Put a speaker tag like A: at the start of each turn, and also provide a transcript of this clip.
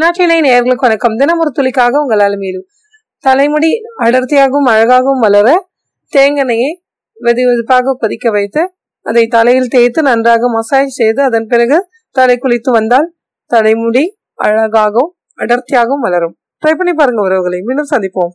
A: நாட்டினை நேர்களுக்கு வணக்கம். தினம் ஒரு துளிக்காக உங்கள் அலுமையிலும் தலைமுடி அடர்த்தியாகவும் அழகாகவும் வளர தேங்கெண்ணெயை வெது வெதுப்பாக கொதிக்க வைத்து அதை தலையில் தேய்த்து நன்றாக மசாஜ் செய்து அதன் பிறகு தலை குளித்து வந்தால் தலைமுடி அழகாகவும் அடர்த்தியாகவும் வளரும். ட்ரை பண்ணி பாருங்க உறவுகளை. மீண்டும் சந்திப்போம்.